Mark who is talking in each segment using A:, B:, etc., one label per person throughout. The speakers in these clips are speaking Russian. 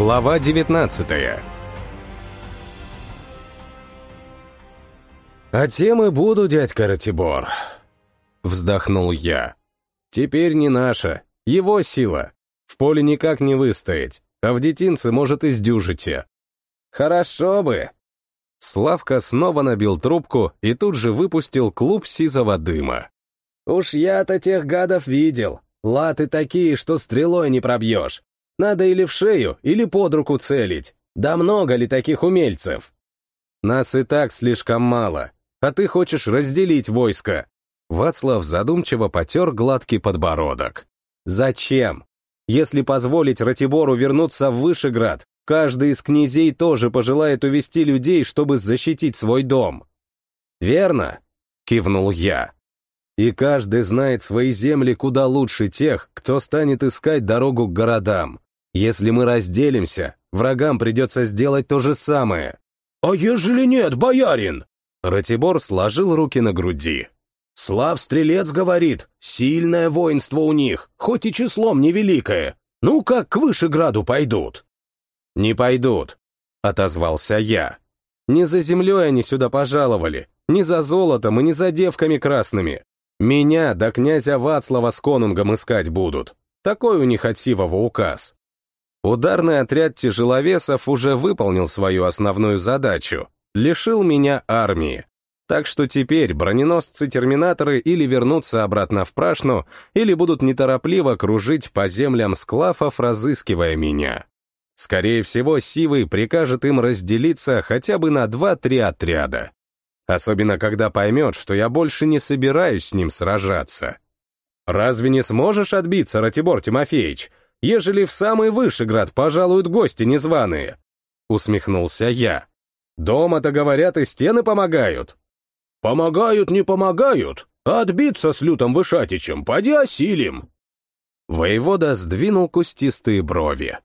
A: Глава 19 «А тем и буду, дядька Ратибор», — вздохнул я. «Теперь не наша, его сила. В поле никак не выстоять, а в детинце, может, и сдюжите». «Хорошо бы». Славка снова набил трубку и тут же выпустил клуб сизого дыма. «Уж я-то тех гадов видел. Латы такие, что стрелой не пробьешь. Надо или в шею, или под руку целить. Да много ли таких умельцев? Нас и так слишком мало, а ты хочешь разделить войско. Вацлав задумчиво потер гладкий подбородок. Зачем? Если позволить Ратибору вернуться в Вышеград, каждый из князей тоже пожелает увести людей, чтобы защитить свой дом. Верно? Кивнул я. И каждый знает свои земли куда лучше тех, кто станет искать дорогу к городам. Если мы разделимся, врагам придется сделать то же самое. «А ежели нет, боярин?» Ратибор сложил руки на груди. «Слав Стрелец говорит, сильное воинство у них, хоть и числом невеликое. Ну как к Вышеграду пойдут?» «Не пойдут», — отозвался я. «Не за землей они сюда пожаловали, не за золотом и не за девками красными. Меня до князя Вацлава с конунгом искать будут. Такой у них от Сивова указ. Ударный отряд тяжеловесов уже выполнил свою основную задачу — лишил меня армии. Так что теперь броненосцы-терминаторы или вернутся обратно в Прашну, или будут неторопливо кружить по землям склафов, разыскивая меня. Скорее всего, Сивый прикажет им разделиться хотя бы на два-три отряда. Особенно, когда поймет, что я больше не собираюсь с ним сражаться. «Разве не сможешь отбиться, Ратибор Тимофеевич?» Ежели в самый Вышеград пожалуют гости незваные?» Усмехнулся я. «Дома-то, говорят, и стены помогают». «Помогают, не помогают, отбиться с лютым Вышатичем, поди осилим». Воевода сдвинул кустистые брови.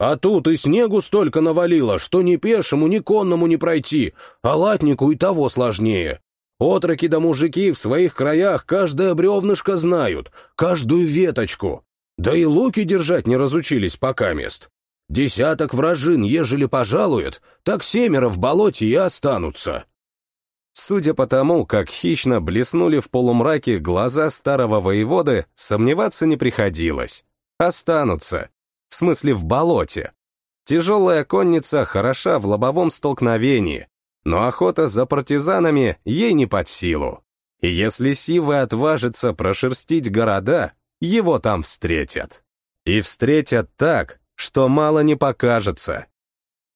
A: «А тут и снегу столько навалило, что ни пешему, ни конному не пройти, а латнику и того сложнее. Отроки да мужики в своих краях каждое бревнышко знают, каждую веточку. Да и луки держать не разучились пока мест. Десяток вражин, ежели пожалует, так семеро в болоте и останутся. Судя по тому, как хищно блеснули в полумраке глаза старого воеводы, сомневаться не приходилось. Останутся. В смысле, в болоте. Тяжелая конница хороша в лобовом столкновении, но охота за партизанами ей не под силу. И если Сивы отважится прошерстить города, его там встретят. И встретят так, что мало не покажется.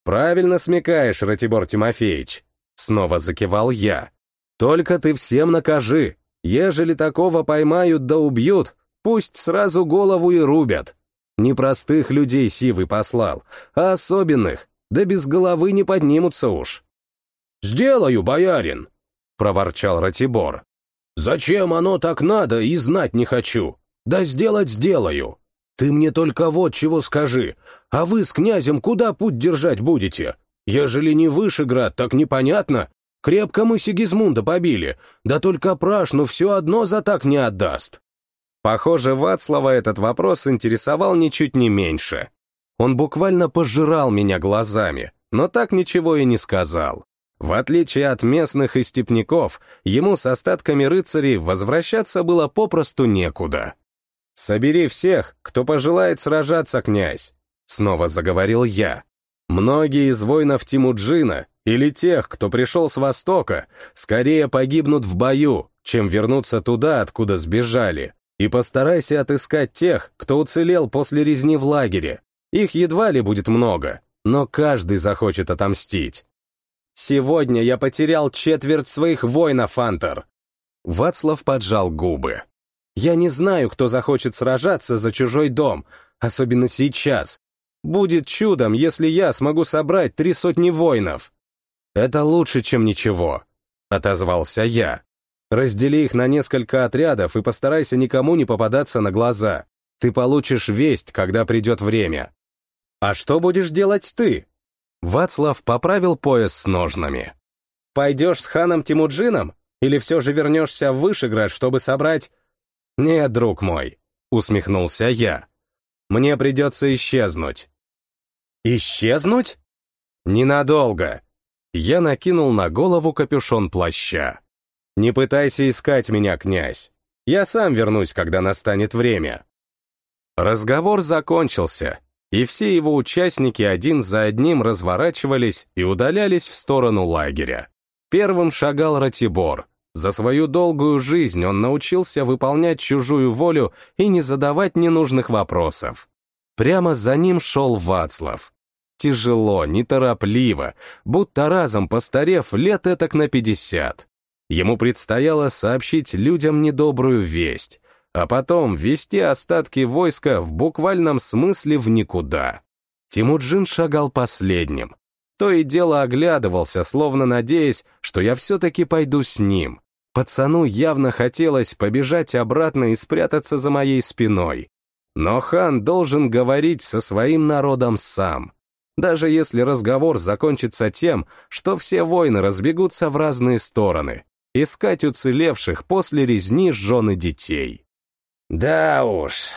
A: «Правильно смекаешь, Ратибор Тимофеевич», — снова закивал я. «Только ты всем накажи. Ежели такого поймают да убьют, пусть сразу голову и рубят. Не простых людей Сивый послал, а особенных, да без головы не поднимутся уж». «Сделаю, боярин», — проворчал Ратибор. «Зачем оно так надо, и знать не хочу. Да сделать сделаю. Ты мне только вот чего скажи. А вы с князем куда путь держать будете? Ежели не Вышеград, так непонятно. Крепко мы Сигизмунда побили, да только Прашну все одно за так не отдаст. Похоже, Вацлава этот вопрос интересовал ничуть не меньше. Он буквально пожирал меня глазами, но так ничего и не сказал. В отличие от местных и степняков, ему с остатками рыцарей возвращаться было попросту некуда. «Собери всех, кто пожелает сражаться, князь», — снова заговорил я. «Многие из воинов Тимуджина или тех, кто пришел с Востока, скорее погибнут в бою, чем вернуться туда, откуда сбежали. И постарайся отыскать тех, кто уцелел после резни в лагере. Их едва ли будет много, но каждый захочет отомстить. Сегодня я потерял четверть своих воинов, Антер. Вацлав поджал губы. Я не знаю, кто захочет сражаться за чужой дом, особенно сейчас. Будет чудом, если я смогу собрать три сотни воинов. Это лучше, чем ничего, — отозвался я. Раздели их на несколько отрядов и постарайся никому не попадаться на глаза. Ты получишь весть, когда придет время. А что будешь делать ты? Вацлав поправил пояс с ножнами. Пойдешь с ханом Тимуджином? Или все же вернешься в Вышеград, чтобы собрать «Нет, друг мой», — усмехнулся я. «Мне придется исчезнуть». Исчезнуть? Ненадолго. Я накинул на голову капюшон плаща. Не пытайся искать меня, князь. Я сам вернусь, когда настанет время. Разговор закончился, и все его участники один за одним разворачивались и удалялись в сторону лагеря. Первым шагал Ратибор. За свою долгую жизнь он научился выполнять чужую волю и не задавать ненужных вопросов. Прямо за ним шел Вацлав. Тяжело, неторопливо, будто разом постарев лет этак на пятьдесят. Ему предстояло сообщить людям недобрую весть, а потом вести остатки войска в буквальном смысле в никуда. Тимуджин шагал последним. То и дело оглядывался, словно надеясь, что я все-таки пойду с ним. Пацану явно хотелось побежать обратно и спрятаться за моей спиной. Но хан должен говорить со своим народом сам. Даже если разговор закончится тем, что все воины разбегутся в разные стороны, искать уцелевших после резни жены детей.
B: Да уж.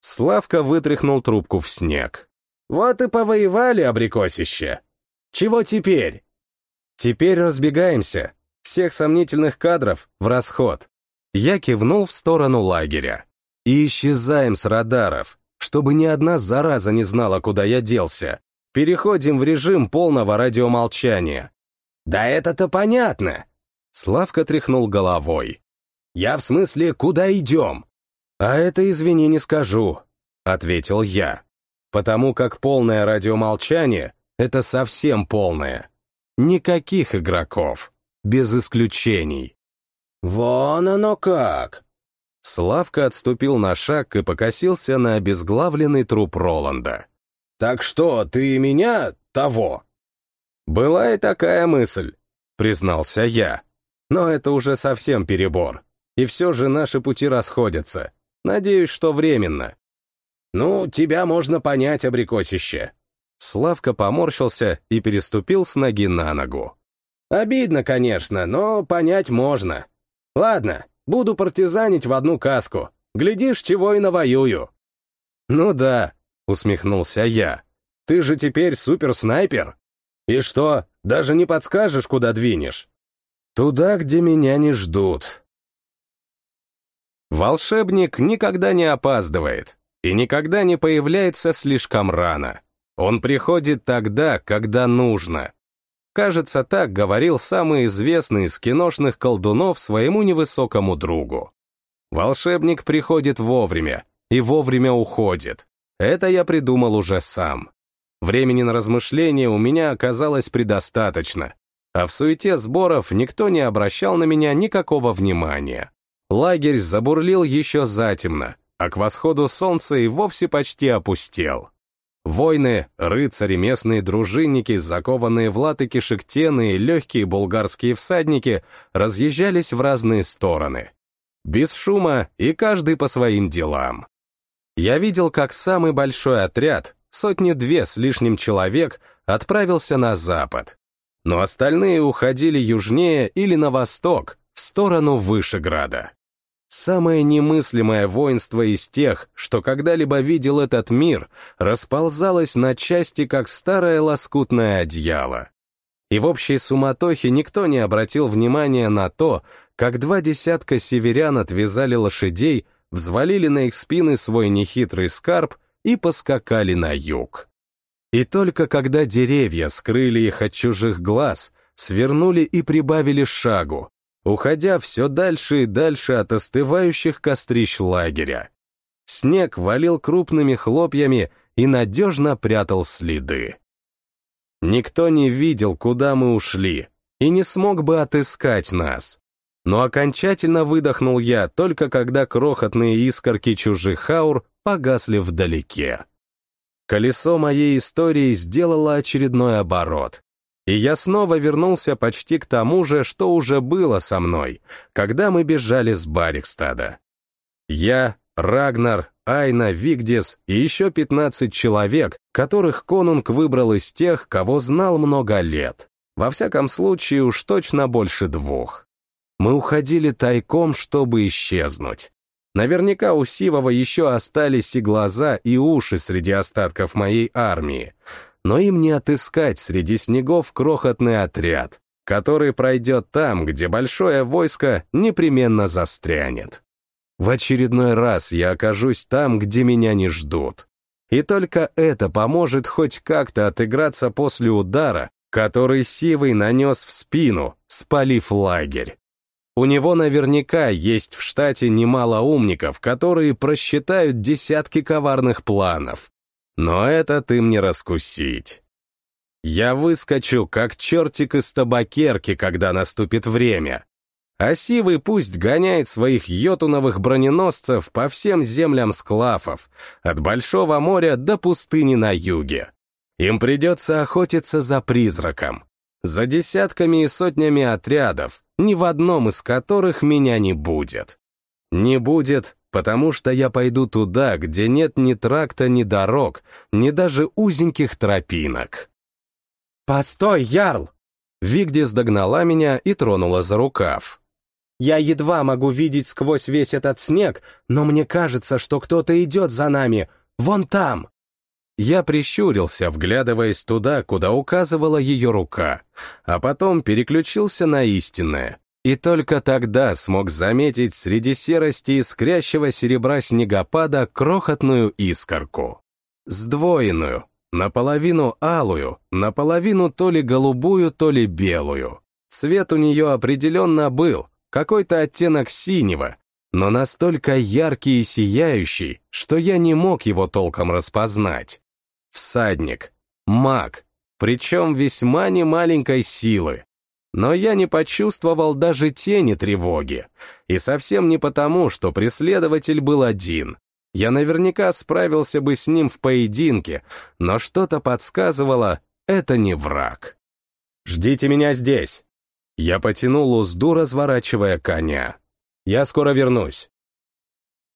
A: Славка вытряхнул трубку в снег.
B: Вот и повоевали, абрикосище. Чего теперь?
A: Теперь разбегаемся. Всех сомнительных кадров в расход. Я кивнул в сторону лагеря и исчезаем с радаров, чтобы ни одна зараза не знала, куда я делся. Переходим в режим полного радиомолчания.
B: Да это-то понятно.
A: Славка тряхнул головой.
B: Я в смысле, куда идем?
A: А это, извини, не скажу, ответил я. Потому как полное радиомолчание — это совсем полное. Никаких игроков, без исключений.
B: Вон оно как!
A: Славка отступил на шаг и покосился на обезглавленный труп Роланда.
B: «Так что, ты меня того?»
A: «Была и такая мысль», — признался я. «Но это уже совсем перебор. И все же наши пути расходятся. Надеюсь, что временно».
B: «Ну, тебя можно понять, абрикосище».
A: Славка поморщился и переступил с ноги на ногу.
B: «Обидно, конечно, но понять можно. Ладно, Буду партизанить в одну каску. Глядишь, чего и навоюю».
A: «Ну да», — усмехнулся я. «Ты же теперь суперснайпер. И что, даже не подскажешь, куда двинешь?» «Туда, где меня не ждут». Волшебник никогда не опаздывает и никогда не появляется слишком рано. Он приходит тогда, когда нужно. Кажется, так говорил самый известный из киношных колдунов своему невысокому другу. Волшебник приходит вовремя и вовремя уходит. Это я придумал уже сам. Времени на размышления у меня оказалось предостаточно, а в суете сборов никто не обращал на меня никакого внимания. Лагерь забурлил еще затемно, а к восходу солнца и вовсе почти опустел. Войны, рыцари, местные дружинники, закованные в латы кишектены и легкие булгарские всадники разъезжались в разные стороны. Без шума и каждый по своим делам. Я видел, как самый большой отряд, сотни-две с лишним человек, отправился на запад. Но остальные уходили южнее или на восток, в сторону Вышеграда. Самое немыслимое воинство из тех, что когда-либо видел этот мир, расползалось на части, как старое лоскутное одеяло. И в общей суматохе никто не обратил внимания на то, как два десятка северян отвязали лошадей, взвалили на их спины свой нехитрый скарб и поскакали на юг. И только когда деревья скрыли их от чужих глаз, свернули и прибавили шагу, уходя все дальше и дальше от остывающих кострищ лагеря. Снег валил крупными хлопьями и надежно прятал следы. Никто не видел, куда мы ушли, и не смог бы отыскать нас. Но окончательно выдохнул я, только когда крохотные искорки чужих аур погасли вдалеке. Колесо моей истории сделало очередной оборот, и я снова вернулся почти к тому же, что уже было со мной, когда мы бежали с Барикстада. Я, Рагнар, Айна, Вигдис и еще 15 человек, которых конунг выбрал из тех, кого знал много лет. Во всяком случае, уж точно больше двух. Мы уходили тайком, чтобы исчезнуть. Наверняка у Сивова еще остались и глаза, и уши среди остатков моей армии. Но им не отыскать среди снегов крохотный отряд, который пройдет там, где большое войско непременно застрянет. В очередной раз я окажусь там, где меня не ждут. И только это поможет хоть как-то отыграться после удара, который Сивый нанес в спину, спалив лагерь. У него наверняка есть в штате немало умников, которые просчитают десятки коварных планов. Но это ты мне раскусить. Я выскочу, как чертик из табакерки, когда наступит время. А Сивый пусть гоняет своих йотуновых броненосцев по всем землям склафов, от Большого моря до пустыни на юге. Им придется охотиться за призраком, за десятками и сотнями отрядов, ни в одном из которых меня не будет. Не будет, потому что я пойду туда, где нет ни тракта, ни дорог, ни даже узеньких тропинок.
B: «Постой, Ярл!»
A: Вигдис догнала меня и тронула за рукав.
B: «Я едва могу видеть сквозь весь этот снег, но мне кажется, что кто-то идет за нами, вон там!»
A: Я прищурился, вглядываясь туда, куда указывала ее рука, а потом переключился на истинное. И только тогда смог заметить среди серости искрящего серебра снегопада крохотную искорку. Сдвоенную, наполовину алую, наполовину то ли голубую, то ли белую. Цвет у нее определенно был, какой-то оттенок синего, но настолько яркий и сияющий, что я не мог его толком распознать всадник, маг, причем весьма немаленькой силы. Но я не почувствовал даже тени тревоги. И совсем не потому, что преследователь был один. Я наверняка справился бы с ним в поединке, но что-то подсказывало, это не враг.
B: «Ждите меня здесь!»
A: Я потянул узду, разворачивая коня.
B: «Я скоро вернусь».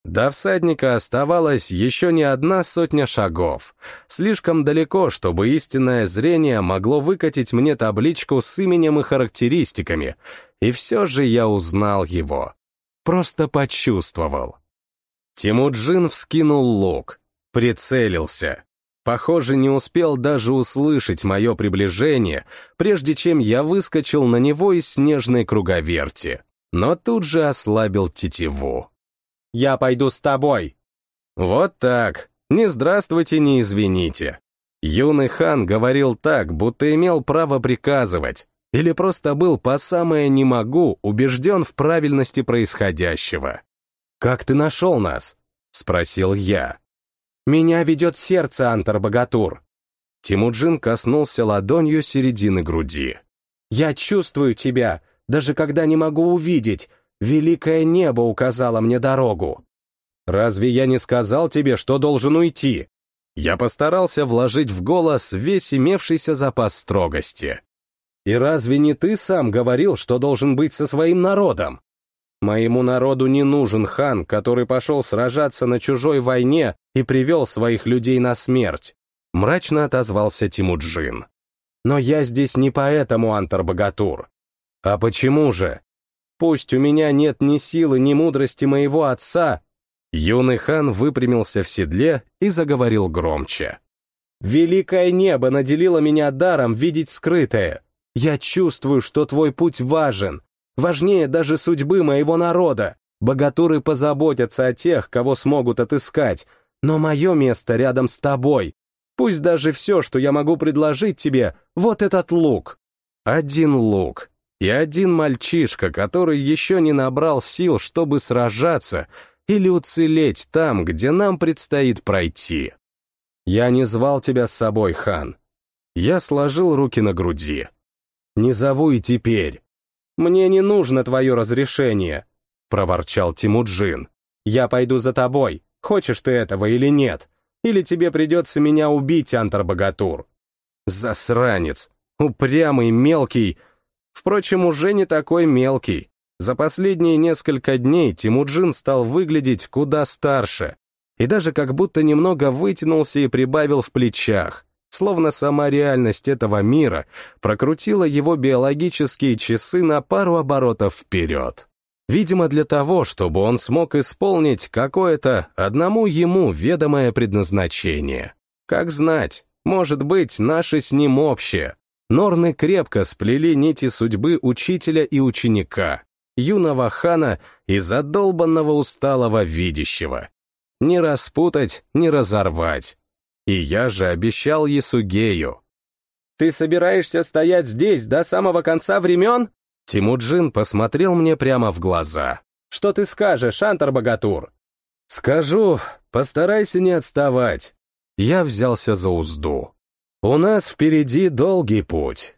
A: До всадника оставалось еще не одна сотня шагов. Слишком далеко, чтобы истинное зрение могло выкатить мне табличку с именем и характеристиками. И все же я узнал его. Просто почувствовал. Тимуджин вскинул лук, прицелился. Похоже, не успел даже услышать мое приближение, прежде чем я выскочил на него из снежной круговерти, но тут же ослабил тетиву.
B: Я пойду с тобой».
A: Вот так. Не здравствуйте, не извините. Юный хан говорил так, будто имел право приказывать, или просто был по самое «не могу» убежден в правильности происходящего. «Как ты нашел нас?» — спросил я.
B: «Меня ведет сердце, Антар-богатур».
A: Тимуджин коснулся ладонью середины груди.
B: «Я чувствую тебя, даже когда не могу увидеть, Великое небо указало мне дорогу. Разве я не сказал тебе, что должен уйти?
A: Я постарался вложить в голос весь имевшийся запас строгости.
B: И разве не ты сам говорил, что должен быть со своим народом? Моему народу не нужен хан, который пошел сражаться на чужой войне и привел своих людей на смерть. Мрачно отозвался Тимуджин. Но я здесь не поэтому, Антар-богатур. А почему же? Пусть у меня нет ни силы, ни мудрости моего отца.
A: Юный хан выпрямился в седле и заговорил громче.
B: Великое небо наделило меня даром видеть скрытое. Я чувствую, что твой путь важен, важнее даже судьбы моего народа. Богатуры позаботятся о тех, кого смогут отыскать, но мое место рядом с тобой. Пусть даже все, что я могу предложить тебе, вот этот лук.
A: Один лук, и один мальчишка, который еще не набрал сил, чтобы сражаться или уцелеть там, где нам предстоит пройти.
B: Я не звал тебя с собой, хан.
A: Я сложил руки на груди.
B: Не зову и теперь. Мне не нужно твое разрешение, проворчал Тимуджин. Я пойду за тобой, хочешь ты этого или нет, или тебе придется меня убить, Антар-богатур.
A: Засранец, упрямый, мелкий, Впрочем, уже не такой мелкий. За последние несколько дней Тимуджин стал выглядеть куда старше, и даже как будто немного вытянулся и прибавил в плечах, словно сама реальность этого мира прокрутила его биологические часы на пару оборотов вперед. Видимо, для того, чтобы он смог исполнить какое-то одному ему ведомое предназначение. Как знать, Может быть, наше с ним общее. Норны крепко сплели нити судьбы учителя и ученика, юного хана и задолбанного усталого видящего. Не распутать, не разорвать. И я же обещал Ясугею.
B: «Ты собираешься стоять здесь до самого конца времен?»
A: Тимуджин посмотрел мне прямо в глаза.
B: «Что ты скажешь, Антар-богатур?»
A: «Скажу, постарайся не отставать». Я взялся за узду. У нас впереди долгий путь.